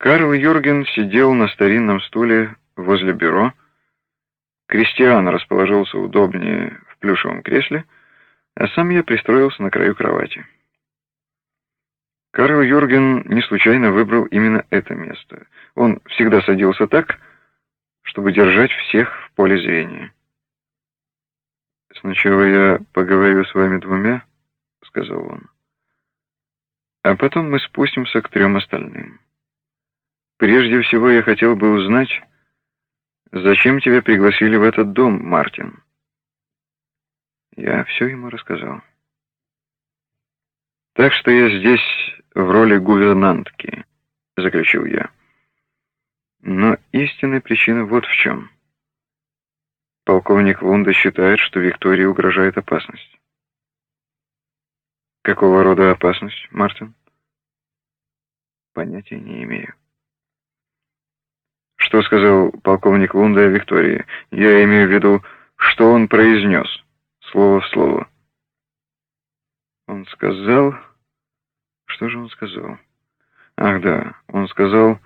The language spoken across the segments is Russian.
Карл Юрген сидел на старинном стуле возле бюро. Кристиан расположился удобнее в плюшевом кресле, а сам я пристроился на краю кровати. Карл Юрген не случайно выбрал именно это место. Он всегда садился так, чтобы держать всех в поле зрения. «Сначала я поговорю с вами двумя», — сказал он. «А потом мы спустимся к трем остальным. Прежде всего я хотел бы узнать, зачем тебя пригласили в этот дом, Мартин?» Я все ему рассказал. «Так что я здесь в роли гувернантки», — заключил я. «Но истинная причина вот в чем». Полковник Лунда считает, что Виктории угрожает опасность. Какого рода опасность, Мартин? Понятия не имею. Что сказал полковник Лунда Виктории? Я имею в виду, что он произнес, слово в слово. Он сказал... Что же он сказал? Ах да, он сказал,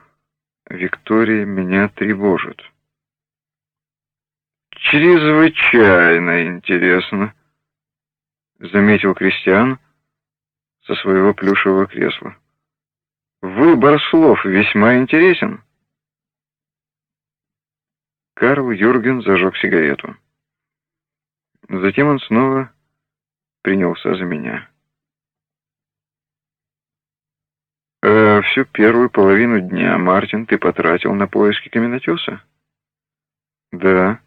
Виктория меня тревожит. «Чрезвычайно интересно», — заметил Кристиан со своего плюшевого кресла. «Выбор слов весьма интересен». Карл Юрген зажег сигарету. Затем он снова принялся за меня. «А всю первую половину дня, Мартин, ты потратил на поиски каменотеса?» «Да»,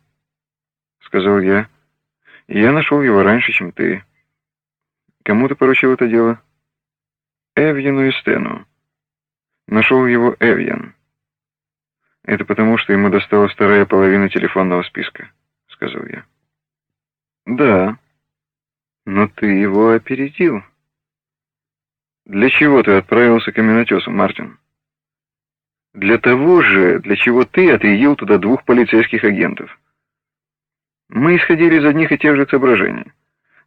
— сказал я. «Я нашел его раньше, чем ты. Кому ты поручил это дело?» «Эвьену и Стену. Нашел его Эвьен. Это потому, что ему досталась вторая половина телефонного списка», — сказал я. «Да, но ты его опередил». «Для чего ты отправился к каменотесу, Мартин?» «Для того же, для чего ты отрядил туда двух полицейских агентов». Мы исходили из одних и тех же соображений.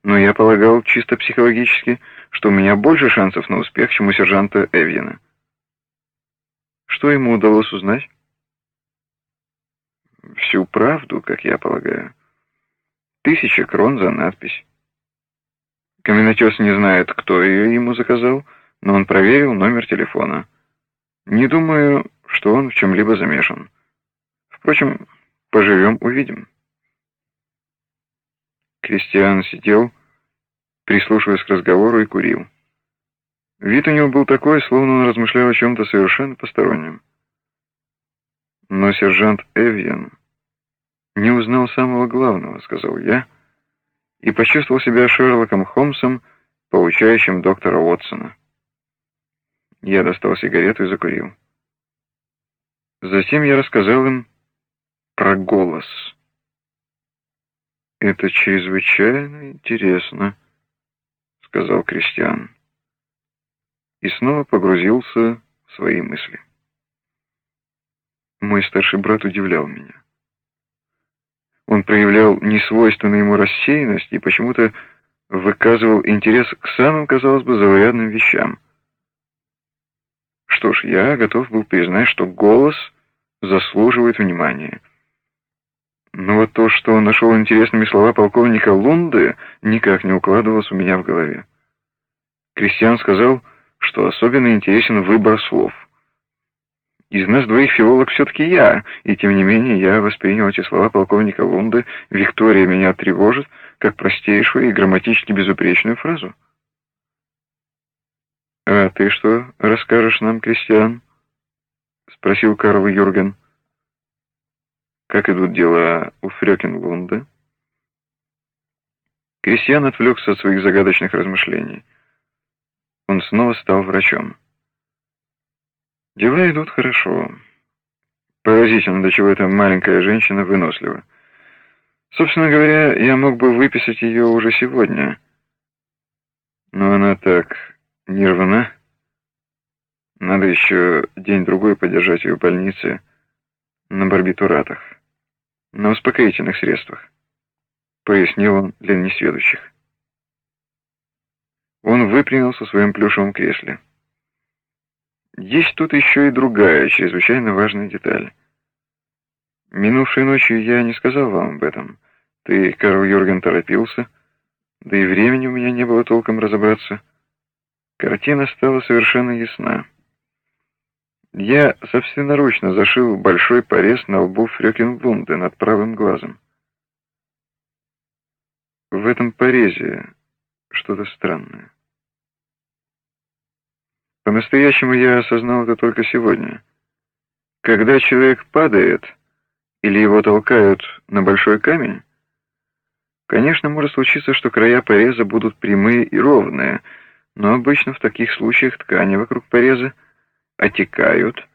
Но я полагал чисто психологически, что у меня больше шансов на успех, чем у сержанта Эвьена. Что ему удалось узнать? Всю правду, как я полагаю. Тысяча крон за надпись. Каменотес не знает, кто ее ему заказал, но он проверил номер телефона. Не думаю, что он в чем-либо замешан. Впрочем, поживем, увидим. Кристиан сидел, прислушиваясь к разговору, и курил. Вид у него был такой, словно он размышлял о чем-то совершенно постороннем. Но сержант Эвьен не узнал самого главного, сказал я, и почувствовал себя Шерлоком Холмсом, получающим доктора Уотсона. Я достал сигарету и закурил. Затем я рассказал им про голос — «Это чрезвычайно интересно», — сказал Кристиан. И снова погрузился в свои мысли. Мой старший брат удивлял меня. Он проявлял несвойственную ему рассеянность и почему-то выказывал интерес к самым, казалось бы, заурядным вещам. Что ж, я готов был признать, что голос заслуживает внимания. Но вот то, что он нашел интересными слова полковника Лунды, никак не укладывалось у меня в голове. Кристиан сказал, что особенно интересен выбор слов. Из нас двоих филолог все-таки я, и тем не менее я воспринял эти слова полковника Лунды «Виктория меня тревожит» как простейшую и грамматически безупречную фразу. «А ты что расскажешь нам, Кристиан?» — спросил Карл Юрген. Как идут дела у Фрёкинлунда? Кристиан отвлекся от своих загадочных размышлений. Он снова стал врачом. Дела идут хорошо. Поразительно, до чего эта маленькая женщина вынослива. Собственно говоря, я мог бы выписать ее уже сегодня. Но она так нервна. Надо еще день-другой подержать ее в больнице на барбитуратах на успокоительных средствах, пояснил он для несведущих. Он выпрямился в своем плюшевом кресле. Есть тут еще и другая, чрезвычайно важная деталь. Минувшей ночью я не сказал вам об этом. Ты, Карл Юрген, торопился, да и времени у меня не было толком разобраться. Картина стала совершенно ясна. Я собственноручно зашил большой порез на лбу Фрёкинвунде над правым глазом. В этом порезе что-то странное. По-настоящему я осознал это только сегодня. Когда человек падает или его толкают на большой камень, конечно, может случиться, что края пореза будут прямые и ровные, но обычно в таких случаях ткани вокруг пореза отекают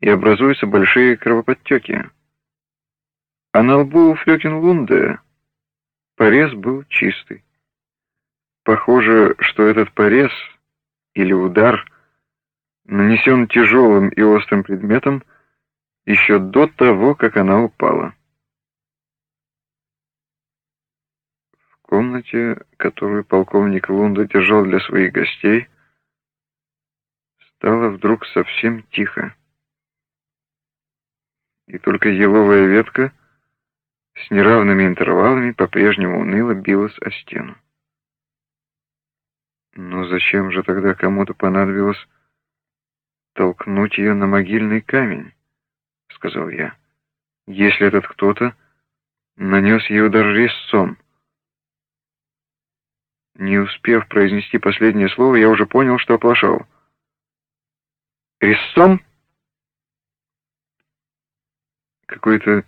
и образуются большие кровоподтеки. А на лбу у Флёкинлунда порез был чистый. Похоже, что этот порез или удар нанесен тяжелым и острым предметом еще до того, как она упала. В комнате, которую полковник Лунда держал для своих гостей, стало вдруг совсем тихо. И только еловая ветка с неравными интервалами по-прежнему уныло билась о стену. Но зачем же тогда кому-то понадобилось толкнуть ее на могильный камень? сказал я. Если этот кто-то нанес ей удар резцом. Не успев произнести последнее слово, я уже понял, что оплошал. Резцом? Какое-то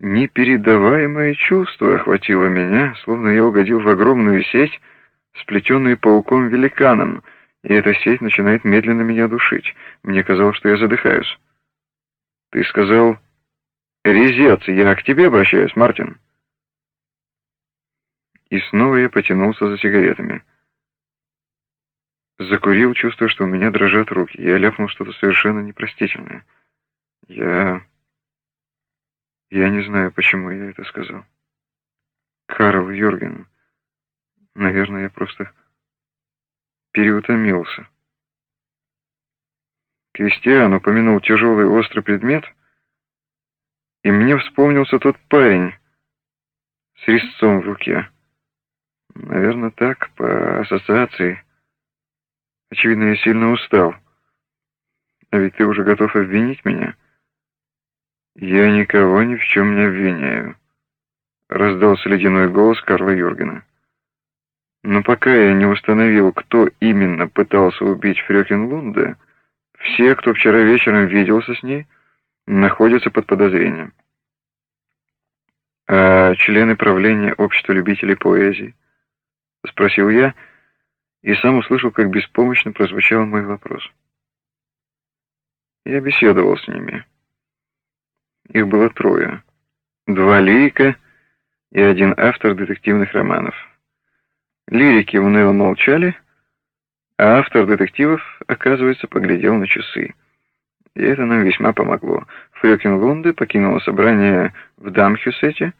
непередаваемое чувство охватило меня, словно я угодил в огромную сеть, сплетенную пауком-великаном, и эта сеть начинает медленно меня душить. Мне казалось, что я задыхаюсь. «Ты сказал, резец, я к тебе обращаюсь, Мартин». И снова я потянулся за сигаретами. Закурил, чувствуя, что у меня дрожат руки. Я ляпнул что-то совершенно непростительное. Я... Я не знаю, почему я это сказал. Карл Юрген. Наверное, я просто переутомился. Кристиан упомянул тяжелый острый предмет, и мне вспомнился тот парень с резцом в руке. Наверное, так, по ассоциации. Очевидно, я сильно устал. А ведь ты уже готов обвинить меня? Я никого ни в чем не обвиняю. Раздался ледяной голос Карла Юргена. Но пока я не установил, кто именно пытался убить Фрёкинлунда, все, кто вчера вечером виделся с ней, находятся под подозрением. А члены правления общества любителей поэзии? Спросил я, и сам услышал, как беспомощно прозвучал мой вопрос. Я беседовал с ними. Их было трое. Два лирика и один автор детективных романов. Лирики уныло молчали, а автор детективов, оказывается, поглядел на часы. И это нам весьма помогло. Фрёкин Лунде покинула собрание в Дамхюсете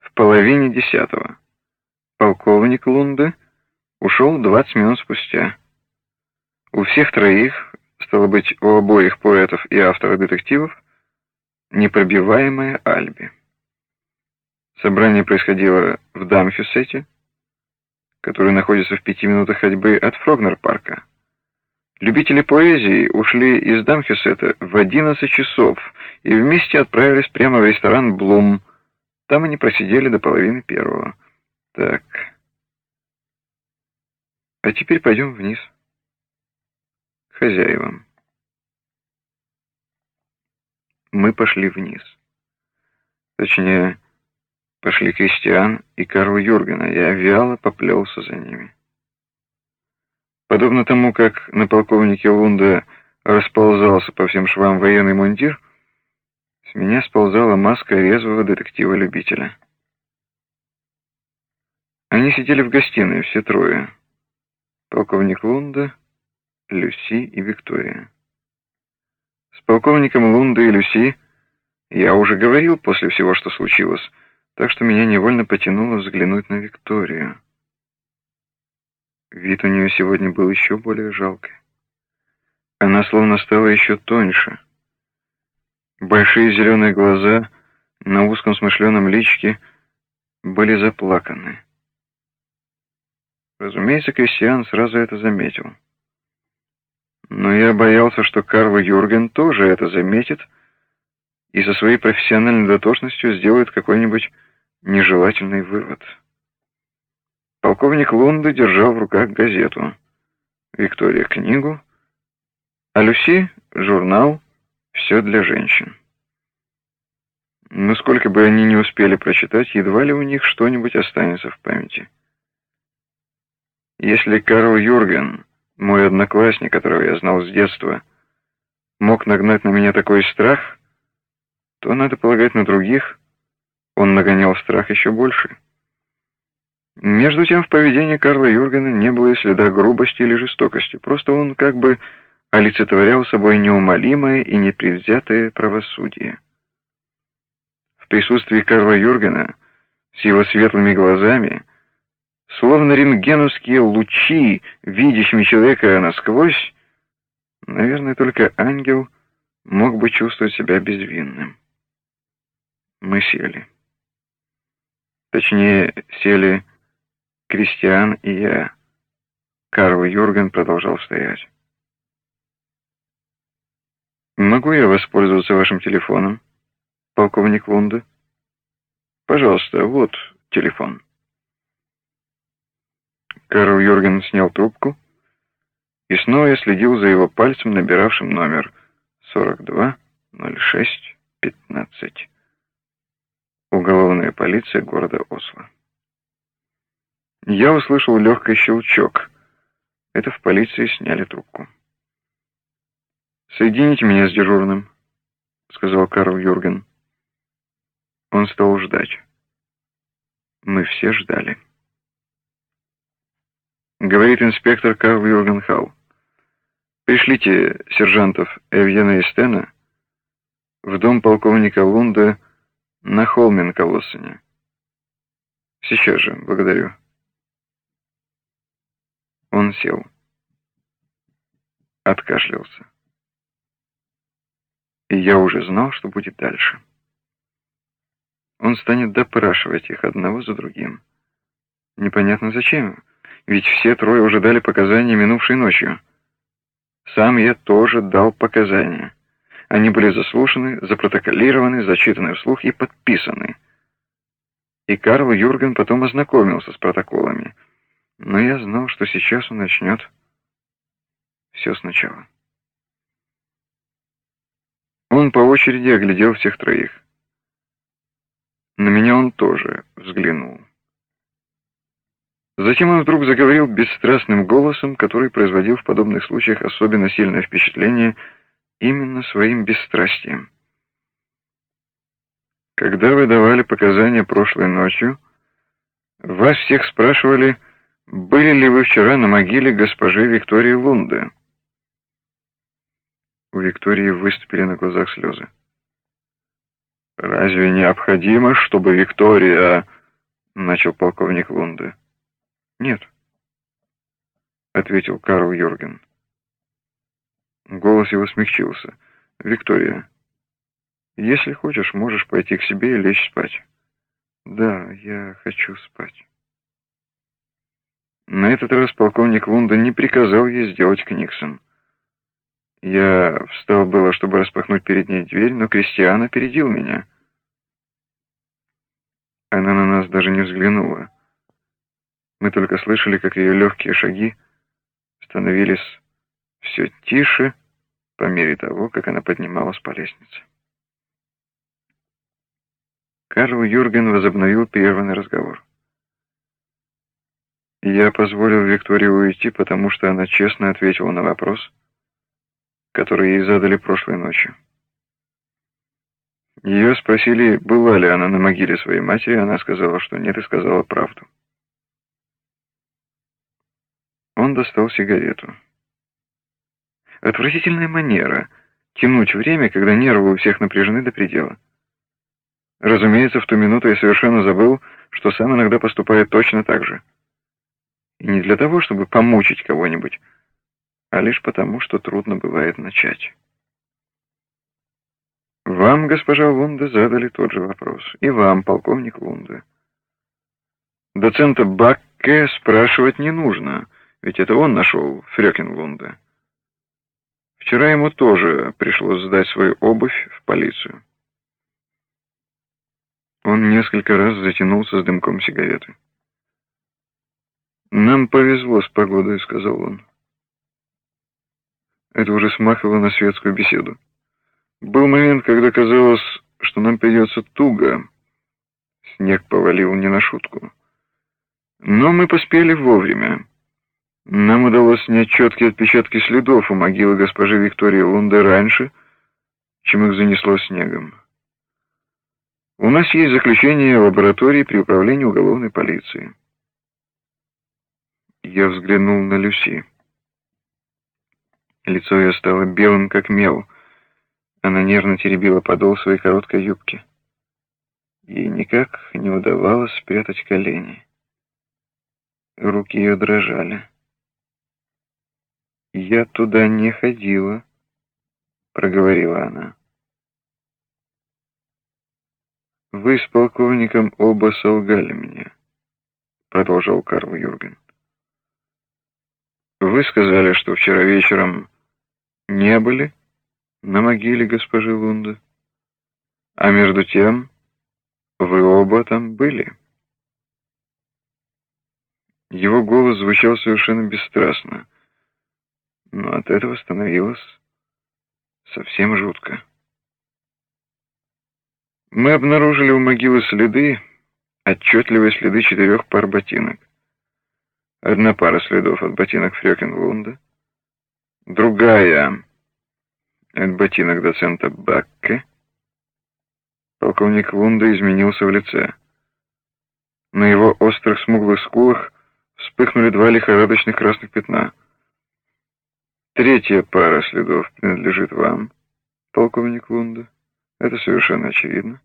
в половине десятого. Полковник Лунде ушел 20 минут спустя. У всех троих, стало быть, у обоих поэтов и автора детективов, непробиваемая альби. Собрание происходило в Дамхюсете, который находится в пяти минутах ходьбы от Фрогнер-парка. Любители поэзии ушли из Дамхюсета в 11 часов и вместе отправились прямо в ресторан «Блум». Там они просидели до половины первого. Так. А теперь пойдем вниз. Хозяевам. Мы пошли вниз. Точнее, пошли Кристиан и Карл Юргена. Я вяло поплелся за ними. Подобно тому, как на полковнике Лунда расползался по всем швам военный мундир, с меня сползала маска резвого детектива-любителя. Они сидели в гостиной, все трое. Полковник Лунда, Люси и Виктория. С полковником Лунда и Люси я уже говорил после всего, что случилось, так что меня невольно потянуло взглянуть на Викторию. Вид у нее сегодня был еще более жалкий. Она словно стала еще тоньше. Большие зеленые глаза на узком смышленом личке были заплаканы. Разумеется, Кристиан сразу это заметил. Но я боялся, что Карл Юрген тоже это заметит и со своей профессиональной дотошностью сделает какой-нибудь нежелательный вывод. Полковник Лунда держал в руках газету. Виктория — книгу, а Люси — журнал «Все для женщин». Но сколько бы они ни успели прочитать, едва ли у них что-нибудь останется в памяти. Если Карл Юрген, мой одноклассник, которого я знал с детства, мог нагнать на меня такой страх, то, надо полагать, на других он нагонял страх еще больше. Между тем, в поведении Карла Юргена не было и следа грубости или жестокости. Просто он как бы олицетворял собой неумолимое и непредвзятое правосудие. В присутствии Карла Юргена с его светлыми глазами, словно рентгеновские лучи, видящими человека насквозь, наверное, только ангел мог бы чувствовать себя безвинным. Мы сели. Точнее, сели Кристиан и я. Карл Юрген продолжал стоять. «Могу я воспользоваться вашим телефоном, полковник Лунда?» «Пожалуйста, вот телефон». Карл Юрген снял трубку, и снова я следил за его пальцем, набиравшим номер 420615. Уголовная полиция города Осло. Я услышал легкий щелчок. Это в полиции сняли трубку. «Соедините меня с дежурным», — сказал Карл Юрген. Он стал ждать. Мы все ждали. Говорит инспектор Карл Юрген Халл. Пришлите сержантов Эвьена и Стена в дом полковника Лунда на Холмен-Колоссене. Сейчас же, благодарю. Он сел. Откашлялся. И я уже знал, что будет дальше. Он станет допрашивать их одного за другим. Непонятно зачем, ведь все трое уже дали показания минувшей ночью. Сам я тоже дал показания. Они были заслушаны, запротоколированы, зачитаны вслух и подписаны. И Карл Юрген потом ознакомился с протоколами — но я знал, что сейчас он начнет все сначала. Он по очереди оглядел всех троих. На меня он тоже взглянул. Затем он вдруг заговорил бесстрастным голосом, который производил в подобных случаях особенно сильное впечатление именно своим бесстрастием. Когда вы давали показания прошлой ночью, вас всех спрашивали, были ли вы вчера на могиле госпожи Виктории Лунды? У Виктории выступили на глазах слезы. «Разве необходимо, чтобы Виктория...» — начал полковник Лунды. «Нет», — ответил Карл Юрген. Голос его смягчился. «Виктория, если хочешь, можешь пойти к себе и лечь спать». «Да, я хочу спать». На этот раз полковник Лунда не приказал ей сделать Книксон. Я встал было, чтобы распахнуть перед ней дверь, но Кристиан опередил меня. Она на нас даже не взглянула. Мы только слышали, как ее легкие шаги становились все тише по мере того, как она поднималась по лестнице. Карл Юрген возобновил прерванный разговор. Я позволил Виктории уйти, потому что она честно ответила на вопрос, который ей задали прошлой ночью. Ее спросили, была ли она на могиле своей матери, она сказала, что нет, и сказала правду. Он достал сигарету. Отвратительная манера тянуть время, когда нервы у всех напряжены до предела. Разумеется, в ту минуту я совершенно забыл, что сам иногда поступает точно так же. И не для того, чтобы помучить кого-нибудь, а лишь потому, что трудно бывает начать. Вам, госпожа Лунда, задали тот же вопрос. И вам, полковник Лунда. Доцента Бакке спрашивать не нужно, ведь это он нашел Фрёкин Лунда. Вчера ему тоже пришлось сдать свою обувь в полицию. Он несколько раз затянулся с дымком сигареты. «Нам повезло с погодой», — сказал он. Это уже смахивало на светскую беседу. Был момент, когда казалось, что нам придется туго. Снег повалил не на шутку. Но мы поспели вовремя. Нам удалось снять четкие отпечатки следов у могилы госпожи Виктории Лунды раньше, чем их занесло снегом. У нас есть заключение лаборатории при управлении уголовной полиции. Я взглянул на Люси. Лицо ее стало белым, как мел. Она нервно теребила подол своей короткой юбки. Ей никак не удавалось спрятать колени. Руки ее дрожали. «Я туда не ходила», — проговорила она. «Вы с полковником оба солгали мне», — продолжал Карл Юрген. Вы сказали, что вчера вечером не были на могиле госпожи Лунды, а между тем вы оба там были. Его голос звучал совершенно бесстрастно, но от этого становилось совсем жутко. Мы обнаружили у могилы следы, отчетливые следы четырех пар ботинок. Одна пара следов от ботинок Фрёкинлунда, другая от ботинок доцента Бакке. Полковник Лунда изменился в лице. На его острых смуглых скулах вспыхнули два лихорадочных красных пятна. Третья пара следов принадлежит вам, полковник Лунда. Это совершенно очевидно.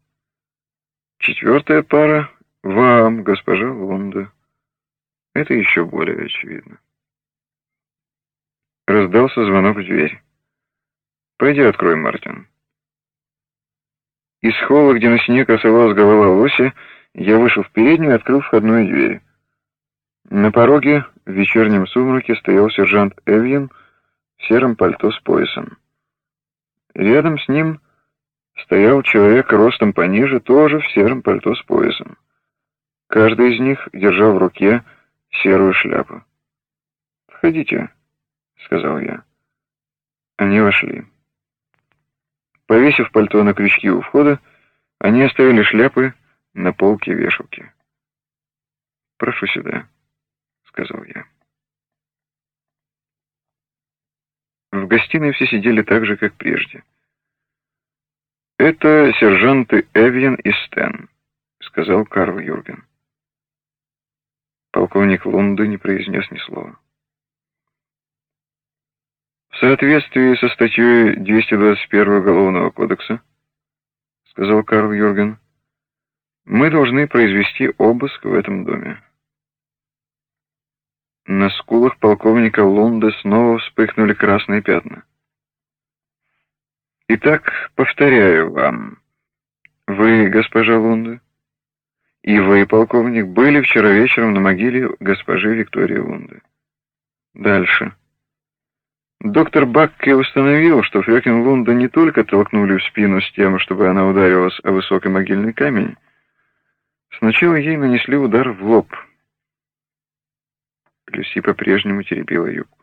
Четвертая пара — вам, госпожа Лунда. Это еще более очевидно. Раздался звонок в дверь. «Пойди открой, Мартин». Из холла, где на стене красовалась голова лося, я вышел в переднюю и открыл входную дверь. На пороге в вечернем сумраке стоял сержант Эвьен в сером пальто с поясом. Рядом с ним стоял человек ростом пониже, тоже в сером пальто с поясом. Каждый из них держал в руке серую шляпу. «Входите», — сказал я. Они вошли. Повесив пальто на крючки у входа, они оставили шляпы на полке вешалки. «Прошу сюда», — сказал я. В гостиной все сидели так же, как прежде. «Это сержанты Эвьен и Стэн», — сказал Карл Юрген. Полковник Лунды не произнес ни слова. В соответствии со статьей 221 Уголовного кодекса, сказал Карл Юрген, мы должны произвести обыск в этом доме. На скулах полковника Лунда снова вспыхнули красные пятна. Итак, повторяю вам, вы, госпожа Лунда, и вы, полковник, были вчера вечером на могиле госпожи Виктории Лунды. Дальше. Доктор Бакке установил, что Фрёкин Лунда не только толкнули в спину с тем, чтобы она ударилась о высокий могильный камень. Сначала ей нанесли удар в лоб. Люси по-прежнему теребила юбку.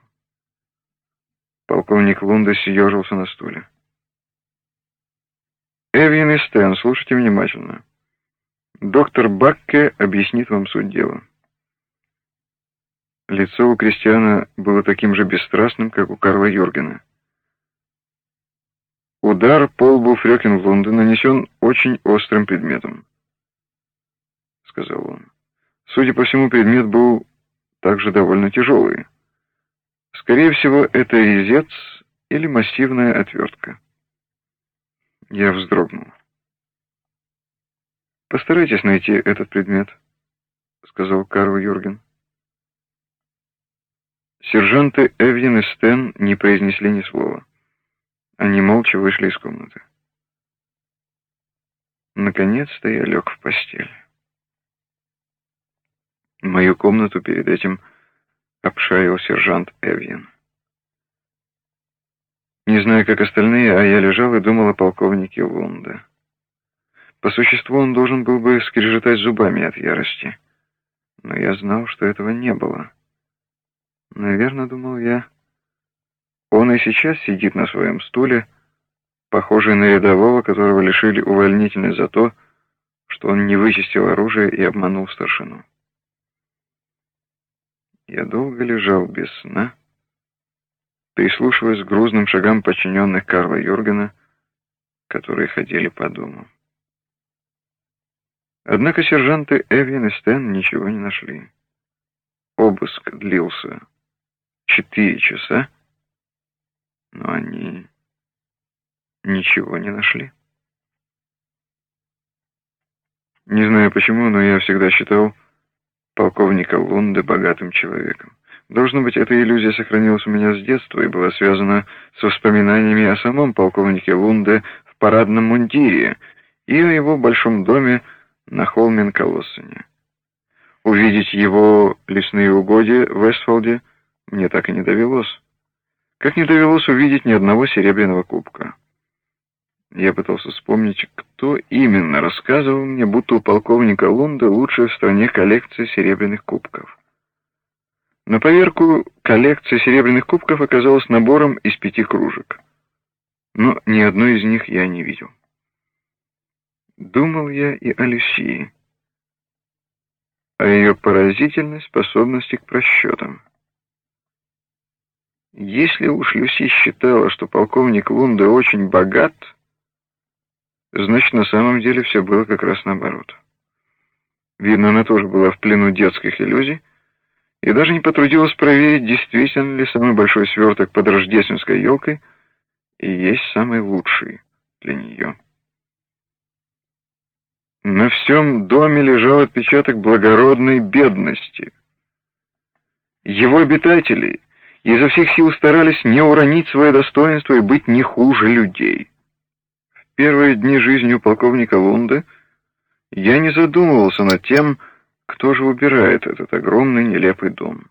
Полковник Лунда съежился на стуле. Эвин и Стэн, слушайте внимательно. Доктор Бакке объяснит вам суть дела. Лицо у Кристиана было таким же бесстрастным, как у Карла Йоргена. Удар по лбу Фрёкинлунда нанесен очень острым предметом, сказал он. Судя по всему, предмет был также довольно тяжелый. Скорее всего, это резец или массивная отвертка. Я вздрогнул. «Постарайтесь найти этот предмет», — сказал Карл Юрген. Сержанты Эвьен и Стэн не произнесли ни слова. Они молча вышли из комнаты. Наконец-то я лег в постель. Мою комнату перед этим обшарил сержант Эвьен. Не знаю, как остальные, а я лежал и думал о полковнике Лунда. По существу он должен был бы скрежетать зубами от ярости. Но я знал, что этого не было. Наверное, думал я, он и сейчас сидит на своем стуле, похожий на рядового, которого лишили увольнительной за то, что он не вычистил оружие и обманул старшину. Я долго лежал без сна, прислушиваясь к грузным шагам подчиненных Карла Юргена, которые ходили по дому. Однако сержанты Эвин и Стэн ничего не нашли. Обыск длился четыре часа, но они ничего не нашли. Не знаю почему, но я всегда считал полковника Лунда богатым человеком. Должно быть, эта иллюзия сохранилась у меня с детства и была связана с воспоминаниями о самом полковнике Лунде в парадном мундире и о его большом доме на Холмен-Колоссене. Увидеть его лесные угодья в Эсфолде мне так и не довелось. Как не довелось увидеть ни одного серебряного кубка. Я пытался вспомнить, кто именно рассказывал мне, будто у полковника Лунда лучшая в стране коллекция серебряных кубков. На поверку коллекция серебряных кубков оказалась набором из пяти кружек. Но ни одной из них я не видел. Думал я и о Люсии, о ее поразительной способности к просчетам. Если уж Люси считала, что полковник Лунда очень богат, значит, на самом деле все было как раз наоборот. Видно, она тоже была в плену детских иллюзий и даже не потрудилась проверить, действительно ли самый большой сверток под рождественской елкой и есть самый лучший для нее. На всем доме лежал отпечаток благородной бедности. Его обитатели изо всех сил старались не уронить свое достоинство и быть не хуже людей. Первые дни жизни у полковника Лунда я не задумывался над тем, кто же убирает этот огромный нелепый дом.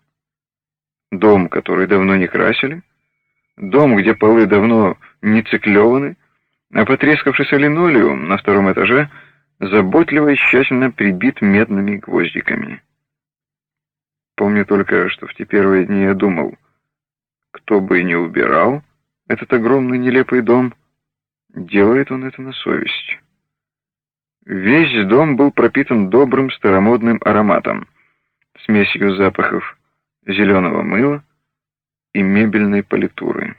Дом, который давно не красили, дом, где полы давно не циклеваны, а потрескавшийся линолеум на втором этаже — заботливо и тщательно прибит медными гвоздиками. Помню только, что в те первые дни я думал, кто бы и не убирал этот огромный нелепый дом, делает он это на совесть. Весь дом был пропитан добрым старомодным ароматом, смесью запахов зеленого мыла и мебельной политуры.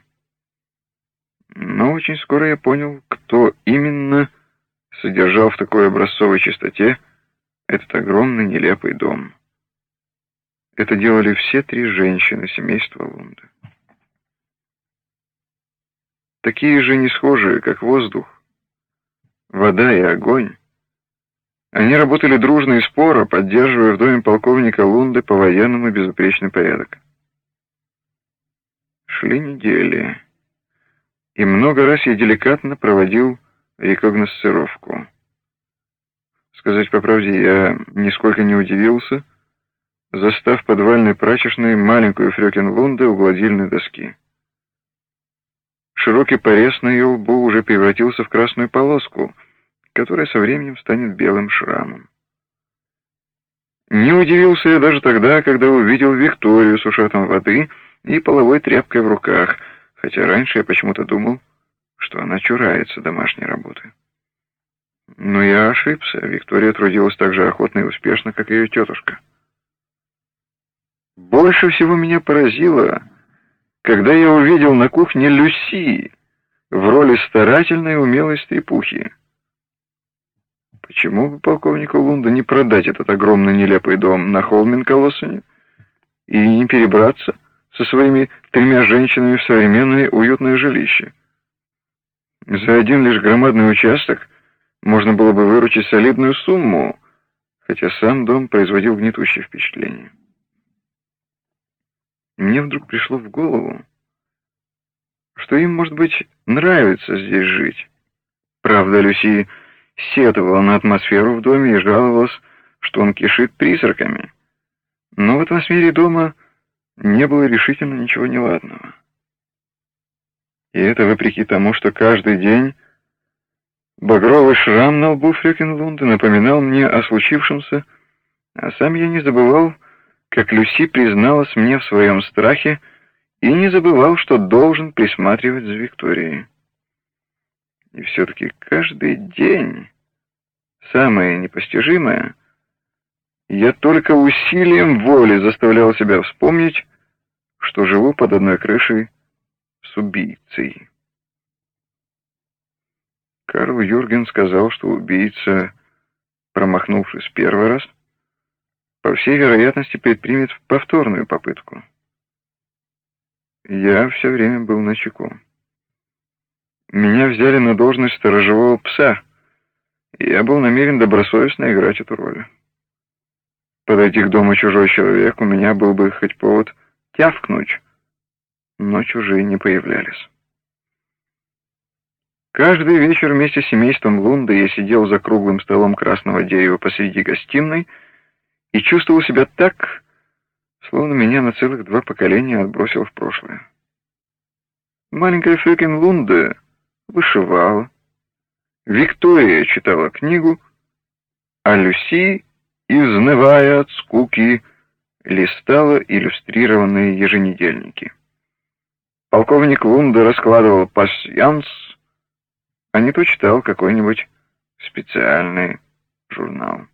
Но очень скоро я понял, кто именно содержал в такой образцовой чистоте этот огромный нелепый дом. Это делали все три женщины семейства Лунда. Такие же не схожие, как воздух, вода и огонь. Они работали дружно и споро, поддерживая в доме полковника Лунды по-военному безупречный порядок. Шли недели, и много раз я деликатно проводил рекогносцировку. Сказать по правде, я нисколько не удивился, застав подвальной прачечной маленькую Фрёкинлунде у гладильной доски. Широкий порез на ее лбу уже превратился в красную полоску, которая со временем станет белым шрамом. Не удивился я даже тогда, когда увидел Викторию с ушатом воды и половой тряпкой в руках, хотя раньше я почему-то думал, что она чурается домашней работы. Но я ошибся. Виктория трудилась так же охотно и успешно, как ее тетушка. Больше всего меня поразило, когда я увидел на кухне Люси в роли старательной и умелой стрепухи. Почему бы полковнику Лунда не продать этот огромный нелепый дом на Холмин-Колоссене и не перебраться со своими тремя женщинами в современное уютное жилище? За один лишь громадный участок можно было бы выручить солидную сумму, хотя сам дом производил гнетущее впечатление. Мне вдруг пришло в голову, что им, может быть, нравится здесь жить. Правда, Люси сетовала на атмосферу в доме и жаловалась, что он кишит призраками. Но в атмосфере дома не было решительно ничего неладного. И это вопреки тому, что каждый день багровый шрам на лбу Фрёкинлунда напоминал мне о случившемся, а сам я не забывал, как Люси призналась мне в своем страхе, и не забывал, что должен присматривать за Викторией. И все-таки каждый день, самое непостижимое, я только усилием воли заставлял себя вспомнить, что живу под одной крышей с убийцей. Карл Юрген сказал, что убийца, промахнувшись первый раз, по всей вероятности предпримет повторную попытку. Я все время был на чеку. Меня взяли на должность сторожевого пса, и я был намерен добросовестно играть эту роль. Подойти к дому чужой человек, у меня был бы хоть повод тявкнуть, но чужие не появлялись. Каждый вечер вместе с семейством Лунда я сидел за круглым столом красного дерева посреди гостиной и чувствовал себя так, словно меня на целых два поколения отбросил в прошлое. Маленькая Фрюкен Лунда вышивала, Виктория читала книгу, а Люси, изнывая от скуки, листала иллюстрированные еженедельники. Полковник Лунда раскладывал пасьянс, а не то читал какой-нибудь специальный журнал.